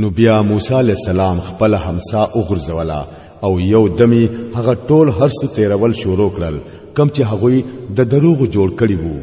نو بیا موسی علی السلام خپل همسا وګرځولا او یو دمی هغه ټول هرڅه تیرول شروع کړل کم چې هغوی د دروغ جوړ کړی وو